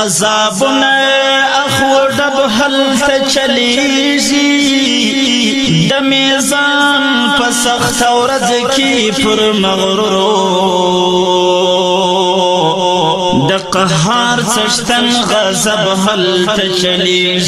عذابونه اخو دب حل ته چلیږي د میزان په سخت ورځ کې پر مغرورو د قهار څشتن غضب حل ته چلیږي